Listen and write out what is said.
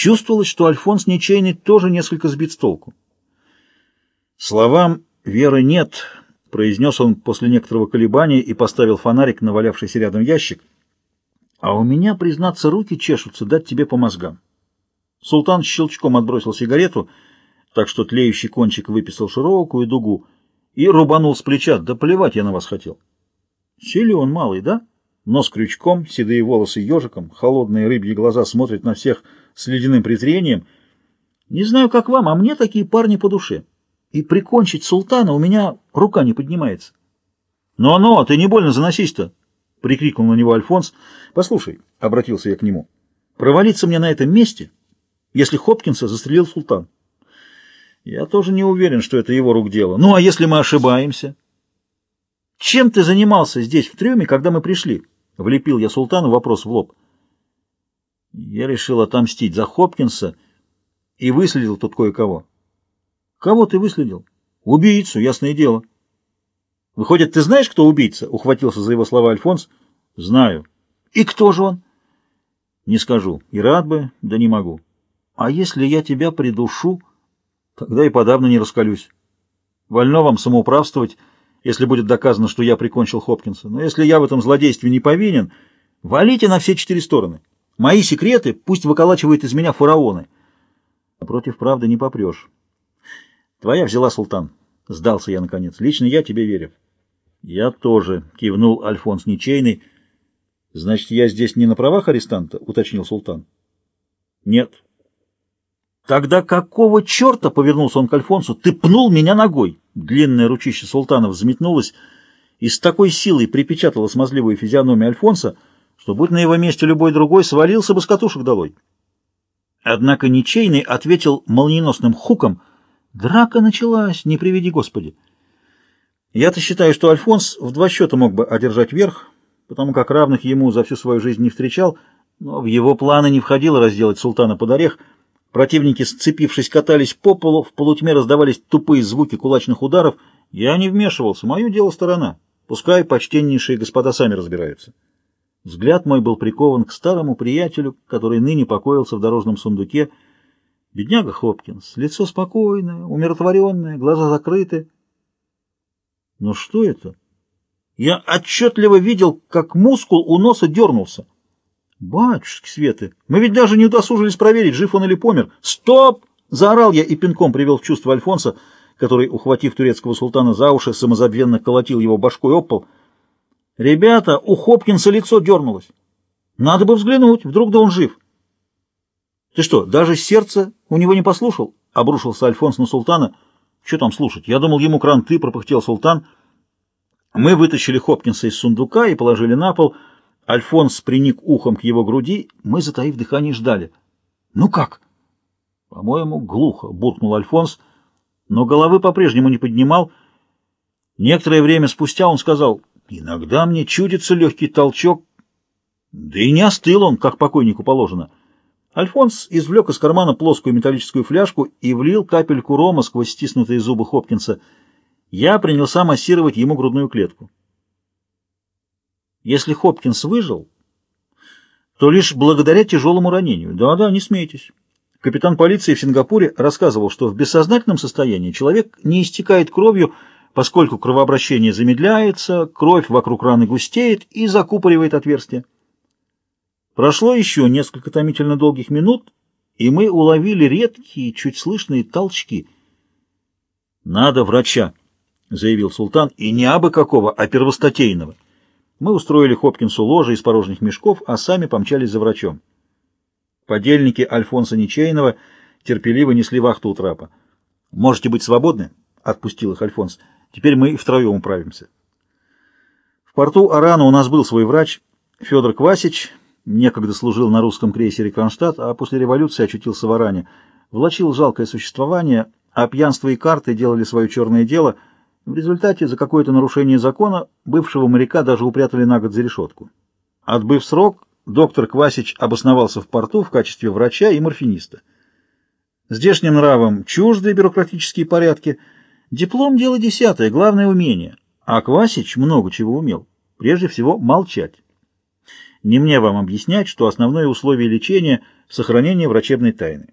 Чувствовалось, что Альфонс Ничейный тоже несколько сбит с толку. Словам «веры нет», — произнес он после некоторого колебания и поставил фонарик на валявшийся рядом ящик. «А у меня, признаться, руки чешутся дать тебе по мозгам». Султан щелчком отбросил сигарету, так что тлеющий кончик выписал широкую дугу и рубанул с плеча. «Да плевать я на вас хотел». «Силен малый, да?» Нос крючком, седые волосы ежиком, холодные рыбьи глаза смотрят на всех с ледяным презрением. Не знаю, как вам, а мне такие парни по душе. И прикончить султана у меня рука не поднимается. «Ну-ну, ты не больно заносись-то!» — прикрикнул на него Альфонс. «Послушай», — обратился я к нему, — «провалиться мне на этом месте, если Хопкинса застрелил султан». «Я тоже не уверен, что это его рук дело. Ну, а если мы ошибаемся?» «Чем ты занимался здесь, в трюме, когда мы пришли?» — влепил я султану вопрос в лоб. Я решил отомстить за Хопкинса и выследил тут кое-кого. Кого ты выследил? Убийцу, ясное дело. Выходит, ты знаешь, кто убийца? Ухватился за его слова Альфонс. Знаю. И кто же он? Не скажу. И рад бы, да не могу. А если я тебя придушу, тогда и подавно не раскалюсь. Вольно вам самоуправствовать, если будет доказано, что я прикончил Хопкинса. Но если я в этом злодействе не повинен, валите на все четыре стороны. Мои секреты пусть выколачивают из меня фараоны. А против правды не попрешь. Твоя взяла, султан. Сдался я, наконец. Лично я тебе верю. Я тоже, кивнул Альфонс Ничейный. Значит, я здесь не на правах арестанта, уточнил султан. Нет. Тогда какого черта, повернулся он к Альфонсу, ты пнул меня ногой? Длинное ручище султана взметнулось и с такой силой припечатало смазливую физиономию Альфонса, что, будь на его месте любой другой, свалился бы с катушек долой. Однако ничейный ответил молниеносным хуком. Драка началась, не приведи Господи. Я-то считаю, что Альфонс в два счета мог бы одержать верх, потому как равных ему за всю свою жизнь не встречал, но в его планы не входило разделать султана под орех. Противники, сцепившись, катались по полу, в полутьме раздавались тупые звуки кулачных ударов. Я не вмешивался, мое дело сторона. Пускай почтеннейшие господа сами разбираются. Взгляд мой был прикован к старому приятелю, который ныне покоился в дорожном сундуке. Бедняга Хопкинс, лицо спокойное, умиротворенное, глаза закрыты. Но что это? Я отчетливо видел, как мускул у носа дернулся. Батюшки Светы, мы ведь даже не удосужились проверить, жив он или помер. Стоп! Заорал я и пинком привел в чувство Альфонса, который, ухватив турецкого султана за уши, самозабвенно колотил его башкой об пол — Ребята, у Хопкинса лицо дернулось. Надо бы взглянуть, вдруг да он жив. Ты что, даже сердце у него не послушал? Обрушился Альфонс на султана. Что там слушать? Я думал, ему кранты, пропыхтел султан. Мы вытащили Хопкинса из сундука и положили на пол. Альфонс приник ухом к его груди. Мы, затаив дыхание, ждали. Ну как? По-моему, глухо, буркнул Альфонс, но головы по-прежнему не поднимал. Некоторое время спустя он сказал... Иногда мне чудится легкий толчок, да и не остыл он, как покойнику положено. Альфонс извлек из кармана плоскую металлическую фляжку и влил капельку рома сквозь стиснутые зубы Хопкинса. Я принялся массировать ему грудную клетку. Если Хопкинс выжил, то лишь благодаря тяжелому ранению. Да-да, не смейтесь. Капитан полиции в Сингапуре рассказывал, что в бессознательном состоянии человек не истекает кровью, поскольку кровообращение замедляется, кровь вокруг раны густеет и закупоривает отверстие. Прошло еще несколько томительно долгих минут, и мы уловили редкие, чуть слышные толчки. «Надо врача», — заявил султан, — «и не абы какого, а первостатейного». Мы устроили Хопкинсу ложе из порожних мешков, а сами помчались за врачом. Подельники Альфонса Ничейного терпеливо несли вахту у трапа. «Можете быть свободны?» — отпустил их Альфонс. Теперь мы втроем управимся. В порту Арана у нас был свой врач, Федор Квасич, некогда служил на русском крейсере «Кронштадт», а после революции очутился в Аране. Влачил жалкое существование, а пьянство и карты делали свое черное дело. В результате за какое-то нарушение закона бывшего моряка даже упрятали на год за решетку. Отбыв срок, доктор Квасич обосновался в порту в качестве врача и морфиниста. Здешним нравом чужды бюрократические порядки – Диплом — дело десятое, главное — умение. А Квасич много чего умел. Прежде всего, молчать. Не мне вам объяснять, что основное условие лечения — сохранение врачебной тайны.